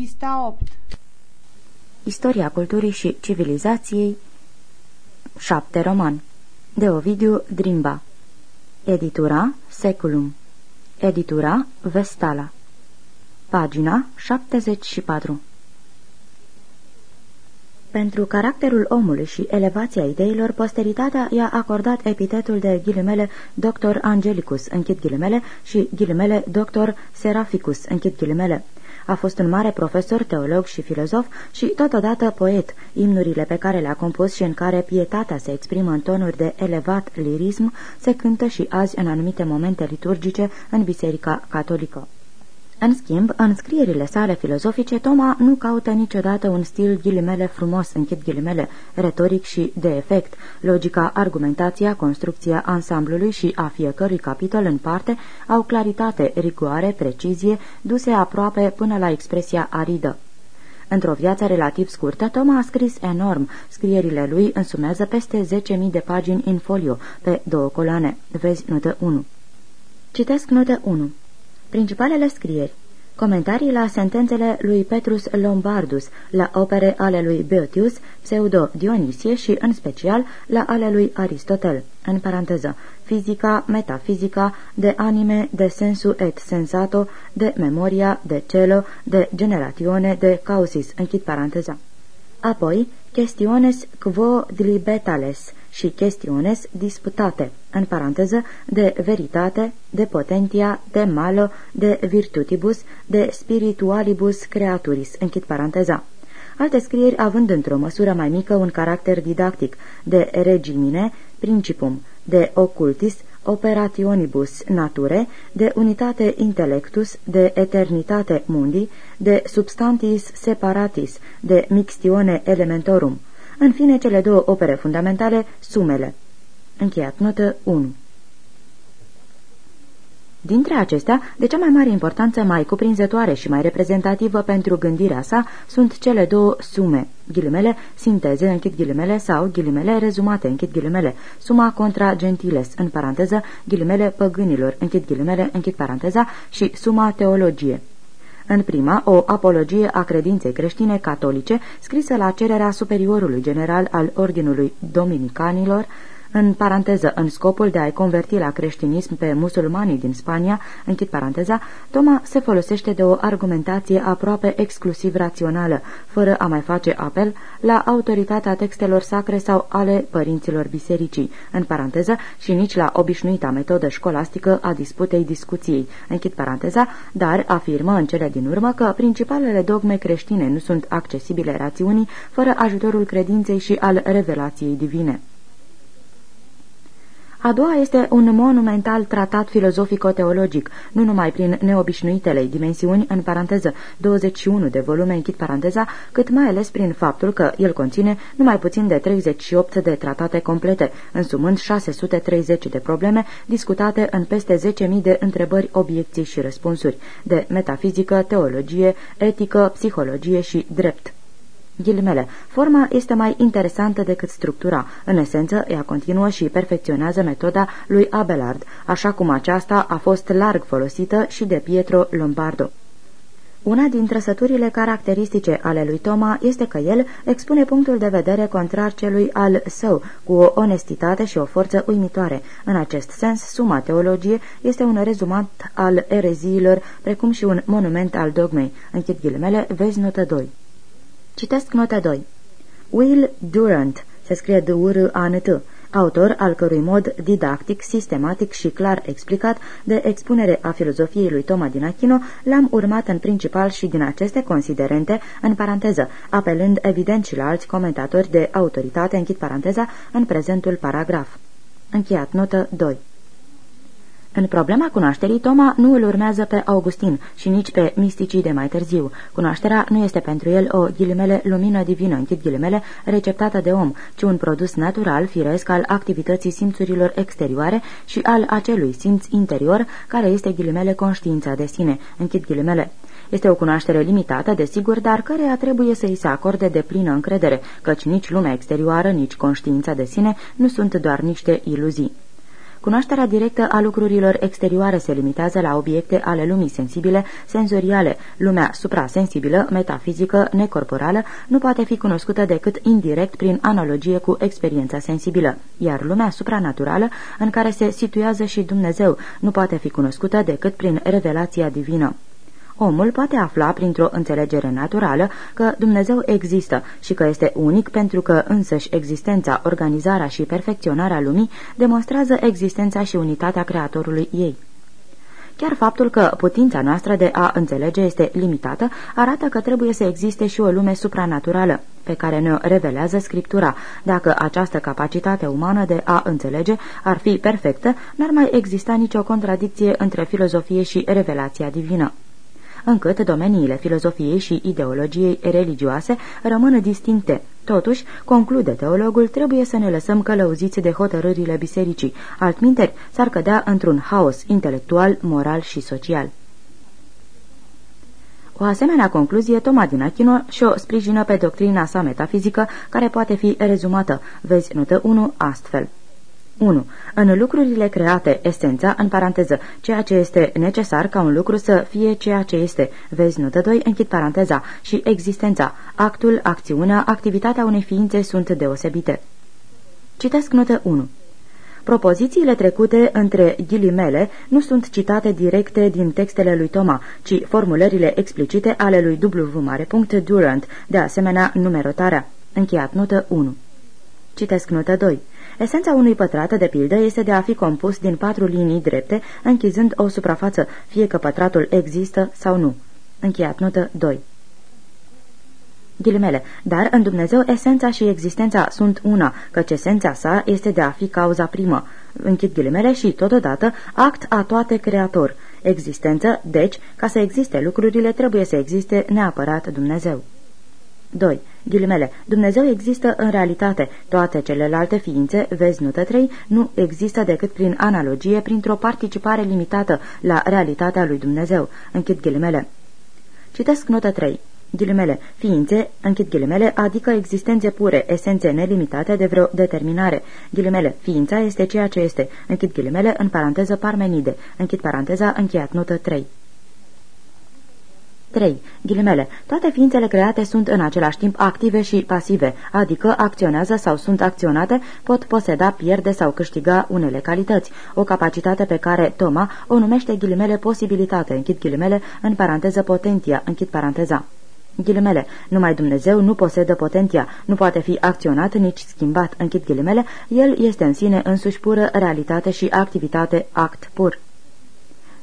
Pista 8 Istoria culturii și civilizației 7 roman De Ovidiu Drimba Editura Seculum Editura Vestala Pagina 74 Pentru caracterul omului și elevația ideilor, posteritatea i-a acordat epitetul de ghilimele Dr. Angelicus, închid ghilimele, și ghilimele Dr. Seraficus, închid ghilimele. A fost un mare profesor, teolog și filozof și totodată poet, imnurile pe care le-a compus și în care pietatea se exprimă în tonuri de elevat lirism se cântă și azi în anumite momente liturgice în Biserica Catolică. În schimb, în scrierile sale filozofice, Toma nu caută niciodată un stil ghilimele frumos, închid ghilimele, retoric și de efect. Logica, argumentația, construcția ansamblului și a fiecărui capitol în parte au claritate, rigoare, precizie, duse aproape până la expresia aridă. Într-o viață relativ scurtă, Toma a scris enorm. Scrierile lui însumează peste 10.000 de pagini în folio, pe două coloane. Vezi notă 1. Citesc notă 1. Principalele scrieri Comentarii la sentențele lui Petrus Lombardus, la opere ale lui Beotius, pseudo Dionisie și, în special, la ale lui Aristotel, în paranteză, fizica, metafizica, de anime, de sensu et sensato, de memoria, de celo, de generatione, de causis, închid paranteza. Apoi, chestiones quo dilibetales, și chestiones disputate, în paranteză, de veritate, de potentia, de malo, de virtutibus, de spiritualibus creaturis, închid paranteza. Alte scrieri având într-o măsură mai mică un caracter didactic, de regimine, principum, de occultis, operationibus nature, de unitate intellectus, de eternitate mundi, de substantis separatis, de mixtione elementorum, în fine, cele două opere fundamentale, sumele. Încheiat notă 1 Dintre acestea, de cea mai mare importanță, mai cuprinzătoare și mai reprezentativă pentru gândirea sa, sunt cele două sume, ghilimele, sinteze, închid ghilimele, sau ghilimele rezumate, închid ghilimele, suma contra gentiles, în paranteză, ghilimele păgânilor, închid ghilimele, închid paranteza, și suma teologie. În prima, o apologie a credinței creștine catolice, scrisă la cererea superiorului general al Ordinului Dominicanilor, în paranteză, în scopul de a-i converti la creștinism pe musulmanii din Spania, închid paranteza, Toma se folosește de o argumentație aproape exclusiv rațională, fără a mai face apel la autoritatea textelor sacre sau ale părinților bisericii, în paranteză, și nici la obișnuita metodă școlastică a disputei discuției, închid paranteza, dar afirmă în cele din urmă că principalele dogme creștine nu sunt accesibile rațiunii fără ajutorul credinței și al revelației divine. A doua este un monumental tratat filozofico-teologic, nu numai prin neobișnuitele dimensiuni, în paranteză 21 de volume, închid paranteza, cât mai ales prin faptul că el conține numai puțin de 38 de tratate complete, însumând 630 de probleme discutate în peste 10.000 de întrebări, obiecții și răspunsuri, de metafizică, teologie, etică, psihologie și drept. Ghilimele, forma este mai interesantă decât structura. În esență, ea continuă și perfecționează metoda lui Abelard, așa cum aceasta a fost larg folosită și de Pietro Lombardo. Una din trăsăturile caracteristice ale lui Toma este că el expune punctul de vedere contrar celui al său, cu o onestitate și o forță uimitoare. În acest sens, Suma Teologie este un rezumat al ereziilor, precum și un monument al dogmei. Închid ghilimele, vezi notă 2. Citesc nota 2. Will Durant, se scrie d u r a n t autor al cărui mod didactic, sistematic și clar explicat de expunere a filozofiei lui Toma din Achino l-am urmat în principal și din aceste considerente, în paranteză, apelând evident și la alți comentatori de autoritate, închid paranteza, în prezentul paragraf. Încheiat notă 2. În problema cunoașterii, Toma nu îl urmează pe Augustin și nici pe misticii de mai târziu. Cunoașterea nu este pentru el o ghilimele lumină divină, închid ghilimele, receptată de om, ci un produs natural, firesc al activității simțurilor exterioare și al acelui simț interior, care este ghilimele conștiința de sine, închid ghilimele. Este o cunoaștere limitată, desigur, dar căreia trebuie să îi se acorde de plină încredere, căci nici lumea exterioară, nici conștiința de sine nu sunt doar niște iluzii. Cunoașterea directă a lucrurilor exterioare se limitează la obiecte ale lumii sensibile, senzoriale. Lumea suprasensibilă, metafizică, necorporală, nu poate fi cunoscută decât indirect prin analogie cu experiența sensibilă, iar lumea supranaturală, în care se situează și Dumnezeu, nu poate fi cunoscută decât prin revelația divină. Omul poate afla printr-o înțelegere naturală că Dumnezeu există și că este unic pentru că însăși existența, organizarea și perfecționarea lumii demonstrează existența și unitatea Creatorului ei. Chiar faptul că putința noastră de a înțelege este limitată arată că trebuie să existe și o lume supranaturală, pe care ne revelează Scriptura. Dacă această capacitate umană de a înțelege ar fi perfectă, n-ar mai exista nicio contradicție între filozofie și revelația divină încât domeniile filozofiei și ideologiei religioase rămân distincte. Totuși, conclude teologul, trebuie să ne lăsăm călăuziți de hotărârile bisericii, altminteri s-ar cădea într-un haos intelectual, moral și social. O asemenea concluzie, Toma din Achino și-o sprijină pe doctrina sa metafizică, care poate fi rezumată, vezi notă 1, astfel. 1. În lucrurile create, esența, în paranteză, ceea ce este necesar ca un lucru să fie ceea ce este, vezi notă 2, închid paranteza, și existența, actul, acțiunea, activitatea unei ființe sunt deosebite. Citesc notă 1. Propozițiile trecute între ghilimele nu sunt citate directe din textele lui Toma, ci formulările explicite ale lui W. Mare. Durant, de asemenea numerotarea. Încheiat notă 1. Citesc notă 2. Esența unui pătrat, de pildă, este de a fi compus din patru linii drepte, închizând o suprafață, fie că pătratul există sau nu. Încheiat notă 2. Ghilimele, dar în Dumnezeu esența și existența sunt una, căci esența sa este de a fi cauza primă. Închid ghilimele și, totodată, act a toate creator. Existență, deci, ca să existe lucrurile, trebuie să existe neapărat Dumnezeu. 2. Ghilimele. Dumnezeu există în realitate. Toate celelalte ființe, vezi notă 3, nu există decât prin analogie, printr-o participare limitată la realitatea lui Dumnezeu. Închid ghilimele. Citesc notă 3. Ghilimele, ființe, închid ghilimele, adică existențe pure, esențe nelimitate de vreo determinare. Ghilimele, ființa este ceea ce este. Închid ghilimele, în paranteză parmenide. Închid paranteza, încheiat notă 3. 3. Ghilimele. Toate ființele create sunt în același timp active și pasive, adică acționează sau sunt acționate, pot poseda, pierde sau câștiga unele calități, o capacitate pe care Toma o numește ghilimele posibilitate, închid ghilimele, în paranteză potentia, închid paranteza. Ghilimele, numai Dumnezeu nu posedă potentia, nu poate fi acționat, nici schimbat, închid ghilimele, el este în sine însuși pură realitate și activitate, act pur.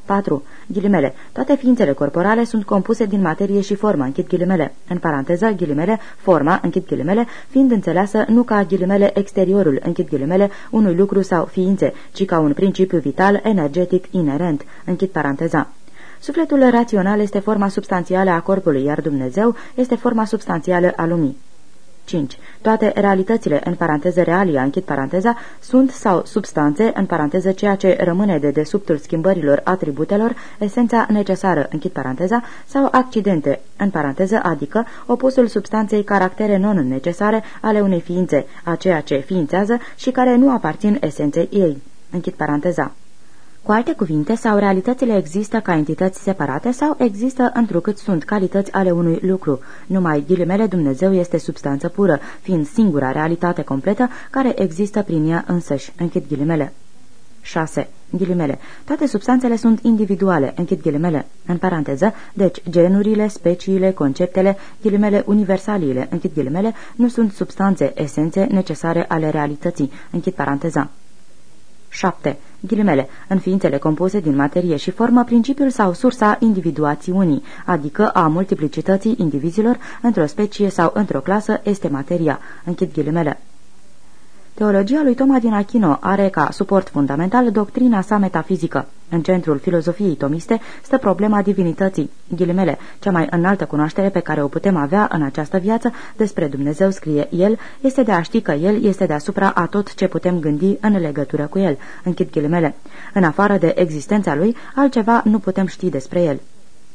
4. Ghilimele. Toate ființele corporale sunt compuse din materie și formă, închid ghilimele. În paranteză, ghilimele, forma, închid ghilimele, fiind înțeleasă nu ca ghilimele exteriorul, închid ghilimele, unui lucru sau ființe, ci ca un principiu vital, energetic, inerent, închid paranteza. Sufletul rațional este forma substanțială a corpului, iar Dumnezeu este forma substanțială a lumii. 5. Toate realitățile, în paranteză realia, închid paranteza, sunt sau substanțe, în paranteză ceea ce rămâne de desubtul schimbărilor atributelor, esența necesară, închid paranteza, sau accidente, în paranteză, adică opusul substanței caractere non-necesare ale unei ființe, a ceea ce ființează și care nu aparțin esenței ei. Închid paranteza. Cu alte cuvinte, sau realitățile există ca entități separate sau există întrucât sunt calități ale unui lucru. Numai ghilimele Dumnezeu este substanță pură, fiind singura realitate completă care există prin ea însăși. Închid ghilimele. 6. Ghilimele. Toate substanțele sunt individuale, închid ghilimele, în paranteză, deci genurile, speciile, conceptele, ghilimele universaliile, închid ghilimele, nu sunt substanțe, esențe necesare ale realității, închid paranteza. 7. Ghilimele, în ființele compuse din materie și formă, principiul sau sursa individuațiunii, adică a multiplicității indivizilor într-o specie sau într-o clasă, este materia. Închid ghilimele. Teologia lui Toma din Achino are ca suport fundamental doctrina sa metafizică. În centrul filozofiei tomiste stă problema divinității. Ghilimele, cea mai înaltă cunoaștere pe care o putem avea în această viață despre Dumnezeu, scrie el, este de a ști că El este deasupra a tot ce putem gândi în legătură cu El. Închid ghilimele. În afară de existența Lui, altceva nu putem ști despre El.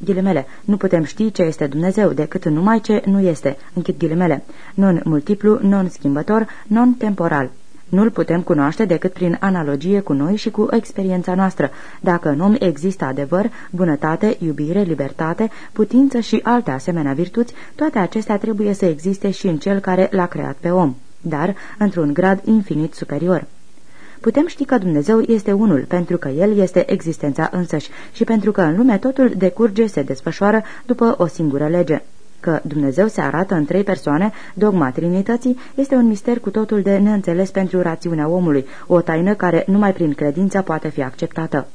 Ghilimele, nu putem ști ce este Dumnezeu decât numai ce nu este. Închid ghilimele. Non-multiplu, non-schimbător, non-temporal. Nu-l putem cunoaște decât prin analogie cu noi și cu experiența noastră. Dacă în om există adevăr, bunătate, iubire, libertate, putință și alte asemenea virtuți, toate acestea trebuie să existe și în cel care l-a creat pe om, dar într-un grad infinit superior. Putem ști că Dumnezeu este unul, pentru că El este existența însăși și pentru că în lume totul decurge, se desfășoară după o singură lege. Că Dumnezeu se arată în trei persoane, dogma Trinității, este un mister cu totul de neînțeles pentru rațiunea omului, o taină care numai prin credință poate fi acceptată.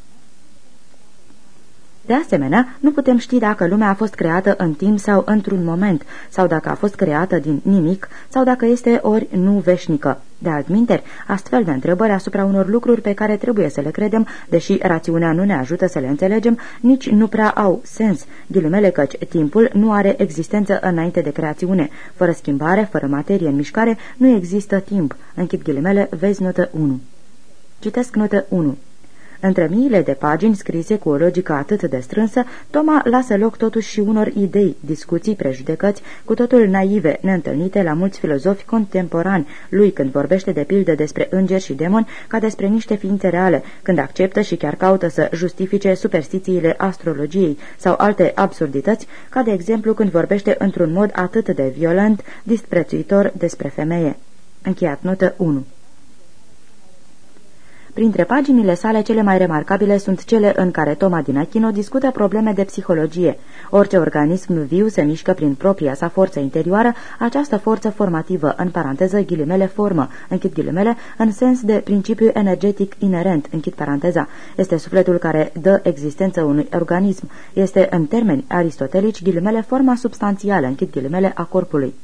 De asemenea, nu putem ști dacă lumea a fost creată în timp sau într-un moment, sau dacă a fost creată din nimic, sau dacă este ori nu veșnică. De altminteri, astfel de întrebări asupra unor lucruri pe care trebuie să le credem, deși rațiunea nu ne ajută să le înțelegem, nici nu prea au sens, ghilimele căci timpul nu are existență înainte de creațiune. Fără schimbare, fără materie în mișcare, nu există timp. Închid ghilimele, vezi notă 1. Citesc notă 1. Între miile de pagini scrise cu o logică atât de strânsă, Toma lasă loc totuși și unor idei, discuții, prejudecăți, cu totul naive, neîntâlnite la mulți filozofi contemporani, lui când vorbește de pildă despre îngeri și demoni ca despre niște ființe reale, când acceptă și chiar caută să justifice superstițiile astrologiei sau alte absurdități, ca de exemplu când vorbește într-un mod atât de violent, disprețuitor despre femeie. Încheiat notă 1 Printre paginile sale cele mai remarcabile sunt cele în care Toma din Achino discută probleme de psihologie. Orice organism viu se mișcă prin propria sa forță interioară, această forță formativă, în paranteză ghilimele formă, închid ghilimele, în sens de principiu energetic inerent, închid paranteza. Este sufletul care dă existență unui organism. Este, în termeni aristotelici, ghilimele forma substanțială, închid ghilimele, a corpului.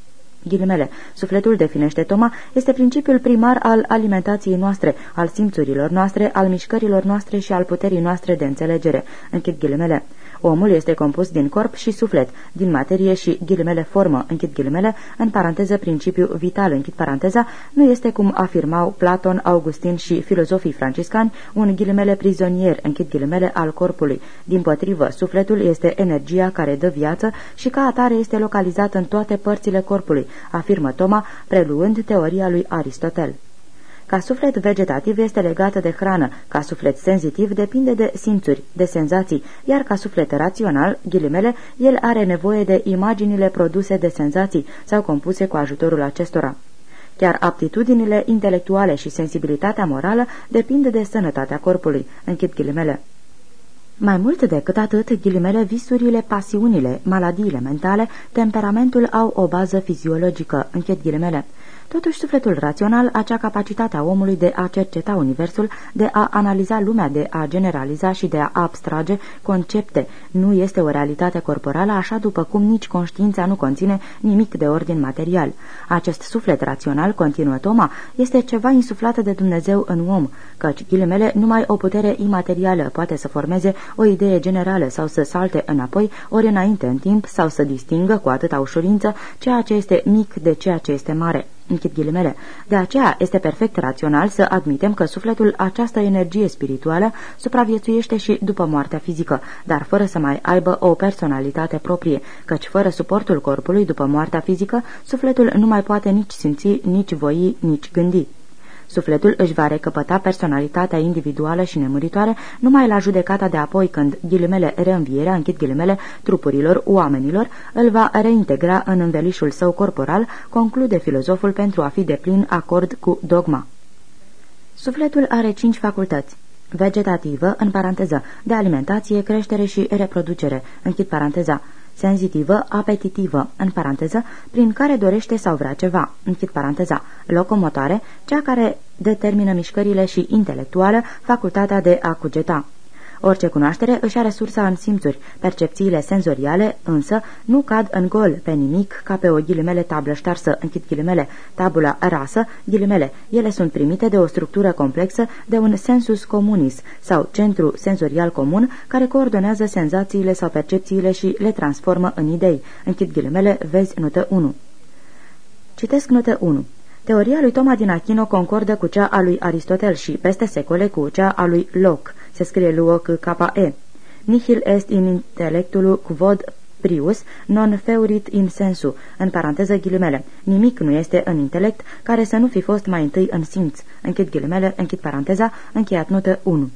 Ghilimele, sufletul, definește Toma, este principiul primar al alimentației noastre, al simțurilor noastre, al mișcărilor noastre și al puterii noastre de înțelegere. Închid ghilimele. Omul este compus din corp și suflet, din materie și ghilimele formă, închid ghilimele, în paranteză principiu vital, închid paranteza, nu este cum afirmau Platon, Augustin și filozofii franciscani, un ghilimele prizonier, închid ghilimele, al corpului. Din potrivă, sufletul este energia care dă viață și ca atare este localizat în toate părțile corpului, afirmă Toma, preluând teoria lui Aristotel. Ca suflet vegetativ este legată de hrană, ca suflet senzitiv depinde de simțuri, de senzații, iar ca suflet rațional, ghilimele, el are nevoie de imaginile produse de senzații sau compuse cu ajutorul acestora. Chiar aptitudinile intelectuale și sensibilitatea morală depind de sănătatea corpului. Închid ghilimele. Mai mult decât atât, ghilimele, visurile, pasiunile, maladiile mentale, temperamentul au o bază fiziologică, închid ghilimele. Totuși, sufletul rațional, acea capacitate a omului de a cerceta universul, de a analiza lumea, de a generaliza și de a abstrage concepte, nu este o realitate corporală, așa după cum nici conștiința nu conține nimic de ordin material. Acest suflet rațional, continuă Toma, este ceva insuflat de Dumnezeu în om, căci ghilimele numai o putere imaterială poate să formeze o idee generală sau să salte înapoi, ori înainte în timp, sau să distingă cu atâta ușurință ceea ce este mic de ceea ce este mare. Închid ghilimele. De aceea este perfect rațional să admitem că sufletul, această energie spirituală, supraviețuiește și după moartea fizică, dar fără să mai aibă o personalitate proprie, căci fără suportul corpului după moartea fizică, sufletul nu mai poate nici simți, nici voi, nici gândi. Sufletul își va recăpăta personalitatea individuală și nemuritoare numai la judecata de apoi când ghilimele reînvierea, închid ghilimele, trupurilor oamenilor, îl va reintegra în învelișul său corporal, conclude filozoful pentru a fi de plin acord cu dogma. Sufletul are cinci facultăți. Vegetativă, în paranteză, de alimentație, creștere și reproducere, închid paranteza, senzitivă, apetitivă, în paranteză, prin care dorește sau vrea ceva, închid paranteza, locomotoare, cea care determină mișcările și intelectuală, facultatea de a cugeta. Orice cunoaștere își are sursa în simțuri, percepțiile senzoriale, însă, nu cad în gol pe nimic ca pe o ghilimele tablă ștarsă, închid ghilimele, tabula rasă, ghilimele. Ele sunt primite de o structură complexă, de un sensus comunis sau centru senzorial comun care coordonează senzațiile sau percepțiile și le transformă în idei. Închid ghilimele, vezi notă 1. Citesc notă 1. Teoria lui Toma din Achino concordă cu cea a lui Aristotel și, peste secole, cu cea a lui Locke se scrie luo k e Nihil est in intellectulu quod prius non feurit in sensu, în paranteză ghilimele. Nimic nu este în intelect care să nu fi fost mai întâi în simț. Închid ghilimele, închid paranteza, încheiat notă 1.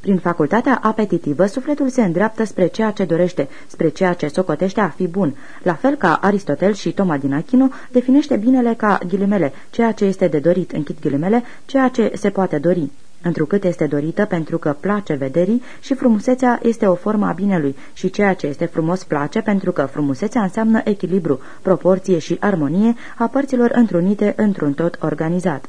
Prin facultatea apetitivă, sufletul se îndreaptă spre ceea ce dorește, spre ceea ce socotește a fi bun. La fel ca Aristotel și Toma din Achino, definește binele ca ghilimele, ceea ce este de dorit, închid ghilimele, ceea ce se poate dori întrucât este dorită pentru că place vederii și frumusețea este o formă a binelui și ceea ce este frumos place pentru că frumusețea înseamnă echilibru, proporție și armonie a părților întrunite într-un tot organizat.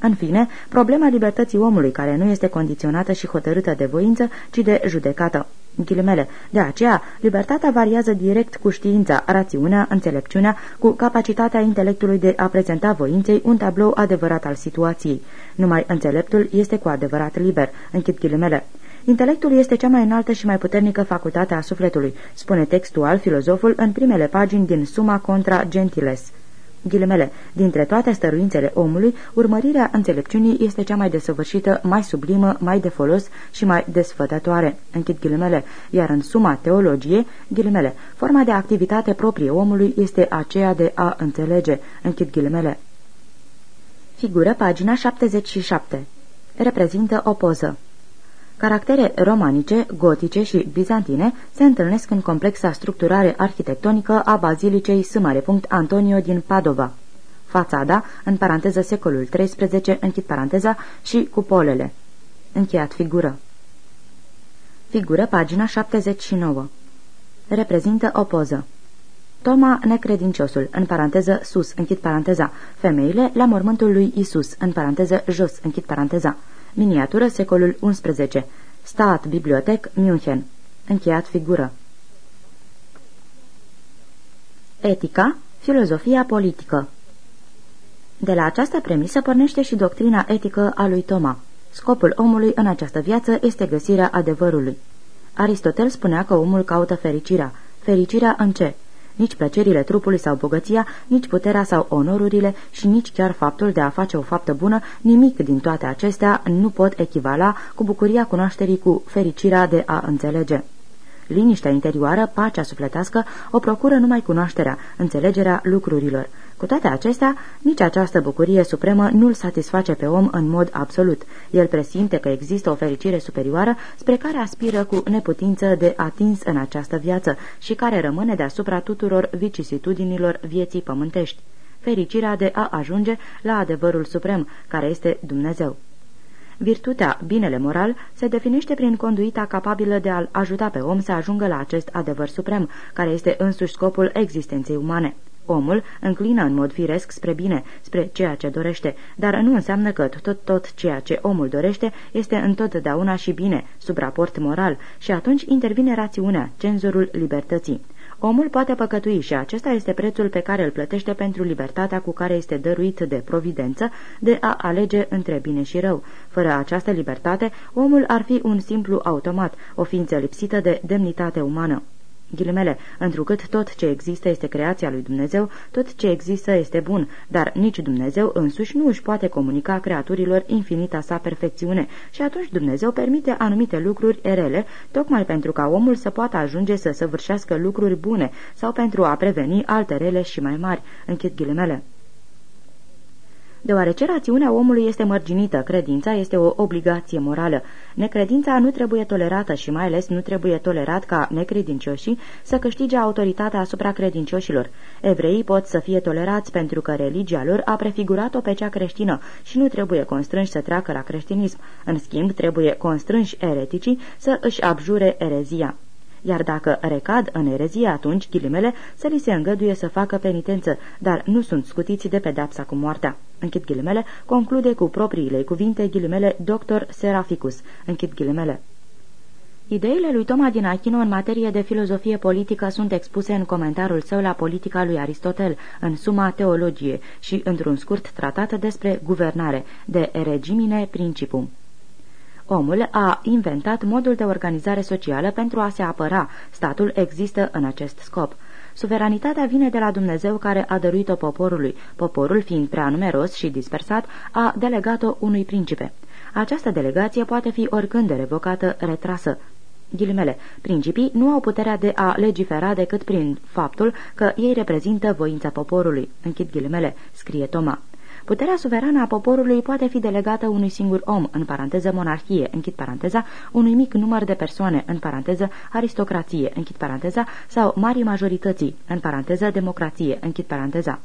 În fine, problema libertății omului, care nu este condiționată și hotărâtă de voință, ci de judecată. Ghilimele. De aceea, libertatea variază direct cu știința, rațiunea, înțelepciunea, cu capacitatea intelectului de a prezenta voinței un tablou adevărat al situației. Numai înțeleptul este cu adevărat liber. Închid ghilimele. Intelectul este cea mai înaltă și mai puternică facultate a sufletului, spune textual filozoful în primele pagini din Suma contra Gentiles ghilimele, dintre toate stăruințele omului, urmărirea înțelepciunii este cea mai desăvârșită, mai sublimă, mai de folos și mai desfătătoare, închid ghilimele, iar în suma teologie, ghilimele, forma de activitate proprie omului este aceea de a înțelege, închid ghilimele. Figură pagina 77. Reprezintă o poză. Caractere romanice, gotice și bizantine se întâlnesc în complexa structurare arhitectonică a bazilicei S. Antonio din Padova. Fațada, în paranteză secolul XIII, închid paranteza, și cupolele. Încheiat figură. Figură, pagina 79. Reprezintă o poză. Toma necredinciosul, în paranteză sus, închid paranteza, femeile la mormântul lui Isus, în paranteză jos, închid paranteza. Miniatură secolul XI. Stat Bibliotec München. Încheiat figură. Etica, filozofia politică De la această premisă pornește și doctrina etică a lui Toma. Scopul omului în această viață este găsirea adevărului. Aristotel spunea că omul caută fericirea. Fericirea în ce? Nici plăcerile trupului sau bogăția, nici puterea sau onorurile și nici chiar faptul de a face o faptă bună, nimic din toate acestea nu pot echivala cu bucuria cunoașterii cu fericirea de a înțelege. Liniștea interioară, pacea sufletească, o procură numai cunoașterea, înțelegerea lucrurilor. Cu toate acestea, nici această bucurie supremă nu-l satisface pe om în mod absolut. El presimte că există o fericire superioară spre care aspiră cu neputință de atins în această viață și care rămâne deasupra tuturor vicisitudinilor vieții pământești. Fericirea de a ajunge la adevărul suprem, care este Dumnezeu. Virtutea, binele moral, se definește prin conduita capabilă de a-l ajuta pe om să ajungă la acest adevăr suprem, care este însuși scopul existenței umane. Omul înclină în mod firesc spre bine, spre ceea ce dorește, dar nu înseamnă că tot, tot ceea ce omul dorește este întotdeauna și bine, sub raport moral, și atunci intervine rațiunea, cenzurul libertății. Omul poate păcătui și acesta este prețul pe care îl plătește pentru libertatea cu care este dăruit de providență de a alege între bine și rău. Fără această libertate, omul ar fi un simplu automat, o ființă lipsită de demnitate umană. Ghilimele, întrucât tot ce există este creația lui Dumnezeu, tot ce există este bun, dar nici Dumnezeu însuși nu își poate comunica creaturilor infinita sa perfecțiune și atunci Dumnezeu permite anumite lucruri rele, tocmai pentru ca omul să poată ajunge să săvârșească lucruri bune sau pentru a preveni alte rele și mai mari. Închid ghilimele. Deoarece rațiunea omului este mărginită, credința este o obligație morală. Necredința nu trebuie tolerată și mai ales nu trebuie tolerat ca necredincioșii să câștige autoritatea asupra credincioșilor. Evreii pot să fie tolerați pentru că religia lor a prefigurat-o pe cea creștină și nu trebuie constrânși să treacă la creștinism. În schimb, trebuie constrânși ereticii să își abjure erezia iar dacă recad în erezie, atunci, ghilimele, să li se îngăduie să facă penitență, dar nu sunt scutiți de pedapsa cu moartea. Închid ghilimele, conclude cu propriile cuvinte ghilimele doctor Seraficus. Închid ghilimele. Ideile lui Toma din Achino în materie de filozofie politică sunt expuse în comentariul său la politica lui Aristotel, în Suma Teologie și într-un scurt tratat despre guvernare, de Regimine Principum. Omul a inventat modul de organizare socială pentru a se apăra. Statul există în acest scop. Suveranitatea vine de la Dumnezeu care a dăruit-o poporului. Poporul, fiind prea numeros și dispersat, a delegat-o unui principe. Această delegație poate fi oricând revocată, retrasă. Ghilimele, principii nu au puterea de a legifera decât prin faptul că ei reprezintă voința poporului. Închid ghilimele, scrie Toma. Puterea suverană a poporului poate fi delegată unui singur om, în paranteză monarhie, închid paranteza, unui mic număr de persoane, în paranteză aristocrație, închid paranteza, sau marii majorității, în paranteză democrație, închid paranteza.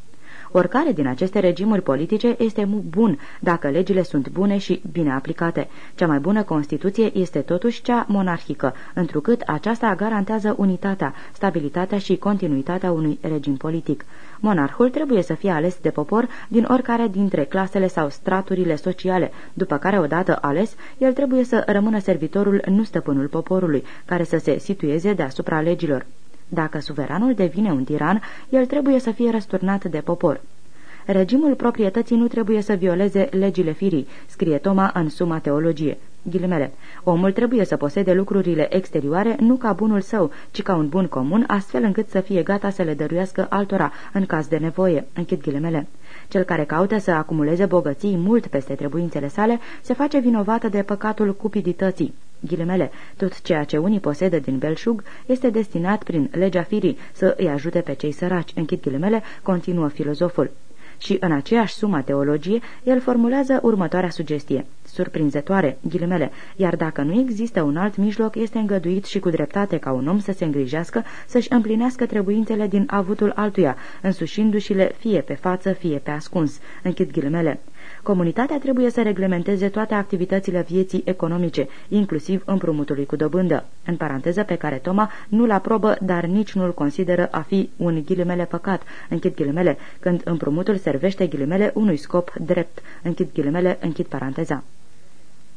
Oricare din aceste regimuri politice este bun dacă legile sunt bune și bine aplicate. Cea mai bună Constituție este totuși cea monarhică, întrucât aceasta garantează unitatea, stabilitatea și continuitatea unui regim politic. Monarhul trebuie să fie ales de popor din oricare dintre clasele sau straturile sociale, după care, odată ales, el trebuie să rămână servitorul, nu stăpânul poporului, care să se situeze deasupra legilor. Dacă suveranul devine un tiran, el trebuie să fie răsturnat de popor. Regimul proprietății nu trebuie să violeze legile firii, scrie Toma în Suma Teologie. Ghilimele. Omul trebuie să posede lucrurile exterioare nu ca bunul său, ci ca un bun comun, astfel încât să fie gata să le dăruiască altora, în caz de nevoie. Închid ghilimele. Cel care caută să acumuleze bogății mult peste trebuințele sale, se face vinovată de păcatul cupidității. Ghilimele, tot ceea ce unii posedă din belșug este destinat prin legea firii să îi ajute pe cei săraci. Închid ghilimele, continuă filozoful. Și în aceeași sumă teologie, el formulează următoarea sugestie. Surprinzătoare, ghilimele, iar dacă nu există un alt mijloc, este îngăduit și cu dreptate ca un om să se îngrijească, să-și împlinească trebuințele din avutul altuia, însușindu-și-le fie pe față, fie pe ascuns. Închid ghilimele. Comunitatea trebuie să reglementeze toate activitățile vieții economice, inclusiv împrumutului cu dobândă, în paranteză pe care Toma nu-l aprobă, dar nici nu-l consideră a fi un ghilimele păcat, închid ghilimele, când împrumutul servește ghilimele unui scop drept, închid ghilimele, închid paranteza.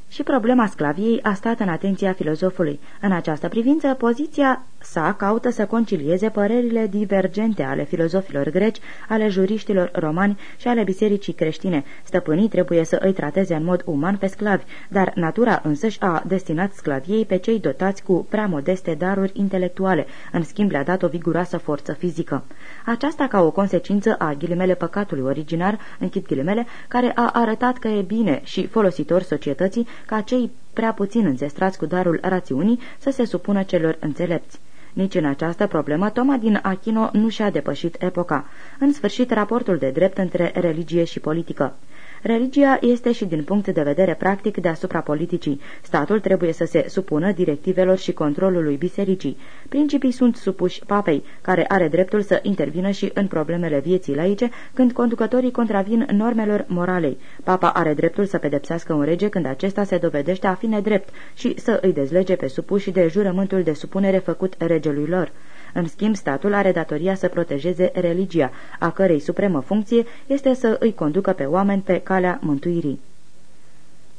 Și problema sclaviei a stat în atenția filozofului. În această privință, poziția sa caută să concilieze părerile divergente ale filozofilor greci, ale juriștilor romani și ale bisericii creștine. Stăpânii trebuie să îi trateze în mod uman pe sclavi, dar natura însăși a destinat sclaviei pe cei dotați cu prea modeste daruri intelectuale, în schimb le-a dat o viguroasă forță fizică. Aceasta ca o consecință a ghilimele păcatului originar, închid ghilimele, care a arătat că e bine și folositor societății ca cei prea puțin înzestrați cu darul rațiunii să se supună celor înțelepți. Nici în această problemă Toma din Achino nu și-a depășit epoca. În sfârșit, raportul de drept între religie și politică. Religia este și din punct de vedere practic deasupra politicii. Statul trebuie să se supună directivelor și controlului bisericii. Principii sunt supuși papei, care are dreptul să intervină și în problemele vieții laice când conducătorii contravin normelor moralei. Papa are dreptul să pedepsească un rege când acesta se dovedește a fi nedrept și să îi dezlege pe supuși de jurământul de supunere făcut regelui lor. În schimb, statul are datoria să protejeze religia, a cărei supremă funcție este să îi conducă pe oameni pe calea mântuirii.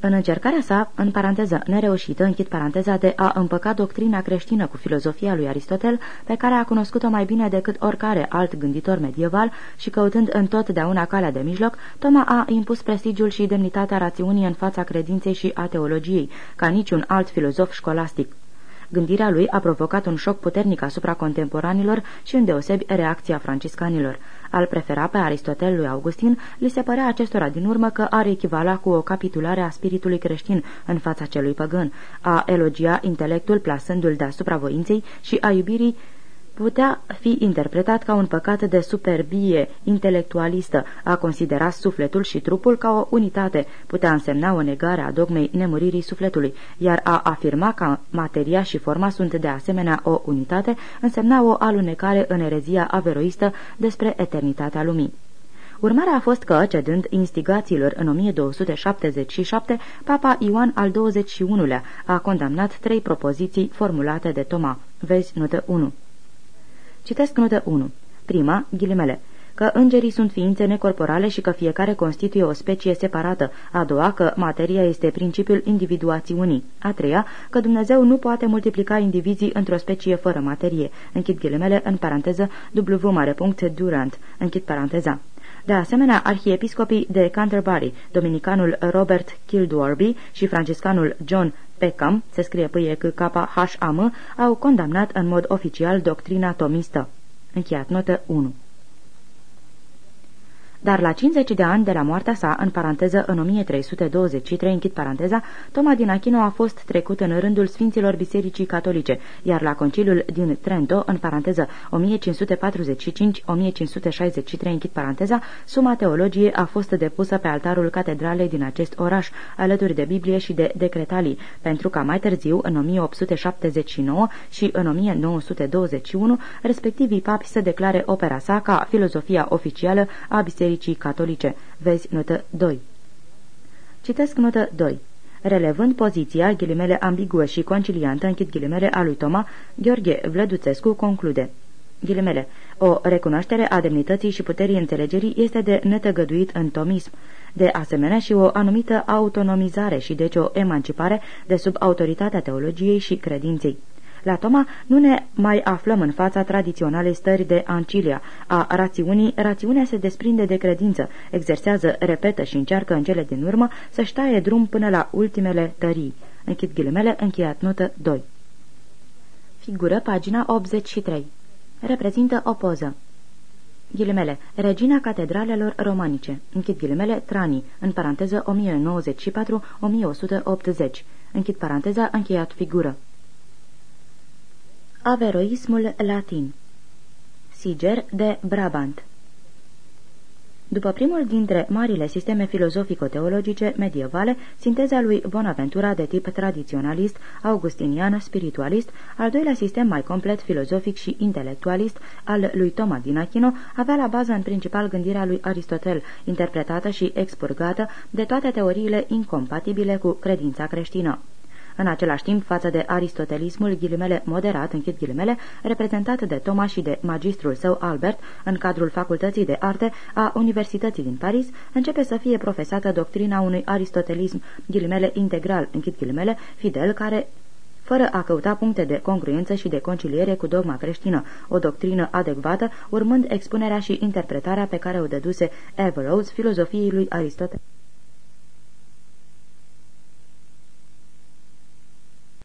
În încercarea sa, în paranteză nereușită, închid paranteza de a împăca doctrina creștină cu filozofia lui Aristotel, pe care a cunoscut-o mai bine decât oricare alt gânditor medieval și căutând întotdeauna calea de mijloc, Toma a impus prestigiul și demnitatea rațiunii în fața credinței și a teologiei, ca niciun alt filozof școlastic. Gândirea lui a provocat un șoc puternic asupra contemporanilor și îndeosebi reacția franciscanilor. Al prefera pe Aristotel lui Augustin, li se părea acestora din urmă că ar echivala cu o capitulare a spiritului creștin în fața celui păgân, a elogia intelectul plasându-l deasupra voinței și a iubirii putea fi interpretat ca un păcat de superbie intelectualistă, a considera sufletul și trupul ca o unitate, putea însemna o negare a dogmei nemuririi sufletului, iar a afirma că materia și forma sunt de asemenea o unitate, însemna o alunecare în erezia averoistă despre eternitatea lumii. Urmarea a fost că, cedând instigațiilor în 1277, Papa Ioan al XXI-lea a condamnat trei propoziții formulate de Toma. Vezi notă 1. Citesc notă 1. Prima, ghilimele, că îngerii sunt ființe necorporale și că fiecare constituie o specie separată, a doua că materia este principiul individuațiunii, a treia că Dumnezeu nu poate multiplica indivizii într-o specie fără materie, închid ghilimele în paranteză W mare punct Durant, închid paranteza. De asemenea, arhiepiscopii de Canterbury, dominicanul Robert Kildwarby și franciscanul John Peckham, se scrie pâie că h a m au condamnat în mod oficial doctrina tomistă. Încheiat notă 1 dar la 50 de ani de la moartea sa, în paranteză în 1323, închid paranteza, Toma din Achino a fost trecut în rândul Sfinților Bisericii Catolice, iar la conciliul din Trento, în paranteză 1545-1563, închid paranteza, suma teologiei a fost depusă pe altarul catedralei din acest oraș, alături de Biblie și de decretalii, pentru ca mai târziu, în 1879 și în 1921, respectivii papi să declare opera sa ca filozofia oficială a Bisericii Catolice. Vezi notă 2. Citesc notă 2. Relevând poziția, ghilimele ambiguă și conciliantă, închid ghilimele a lui Toma, Gheorghe Vlăduțescu conclude. Ghilimele, o recunoaștere a demnității și puterii înțelegerii este de netăgăduit în tomism, de asemenea și o anumită autonomizare și deci o emancipare de sub autoritatea teologiei și credinței. La Toma nu ne mai aflăm în fața tradiționalei stări de ancilia. A rațiunii, rațiunea se desprinde de credință, exersează, repetă și încearcă în cele din urmă să-și ștaie drum până la ultimele tării. Închid ghilimele, încheiat notă 2. Figură pagina 83. Reprezintă o poză. Ghilimele, Regina Catedralelor Romanice. Închid ghilimele, Trani, în paranteză 1094-1180. Închid paranteza, încheiat figură. Averoismul latin Siger de Brabant după primul dintre marile sisteme filozofico-teologice medievale, sinteza lui Bonaventura de tip tradiționalist, augustinian, spiritualist, al doilea sistem mai complet filozofic și intelectualist al lui Toma din Achino, avea la bază în principal gândirea lui Aristotel, interpretată și expurgată de toate teoriile incompatibile cu credința creștină. În același timp, față de aristotelismul ghilimele moderat, închid ghilimele, reprezentat de Toma și de magistrul său Albert în cadrul Facultății de Arte a Universității din Paris, începe să fie profesată doctrina unui aristotelism ghilimele integral, închid ghilimele, fidel, care fără a căuta puncte de congruență și de conciliere cu dogma creștină, o doctrină adecvată, urmând expunerea și interpretarea pe care o dăduse Averroes filozofiei lui Aristotel.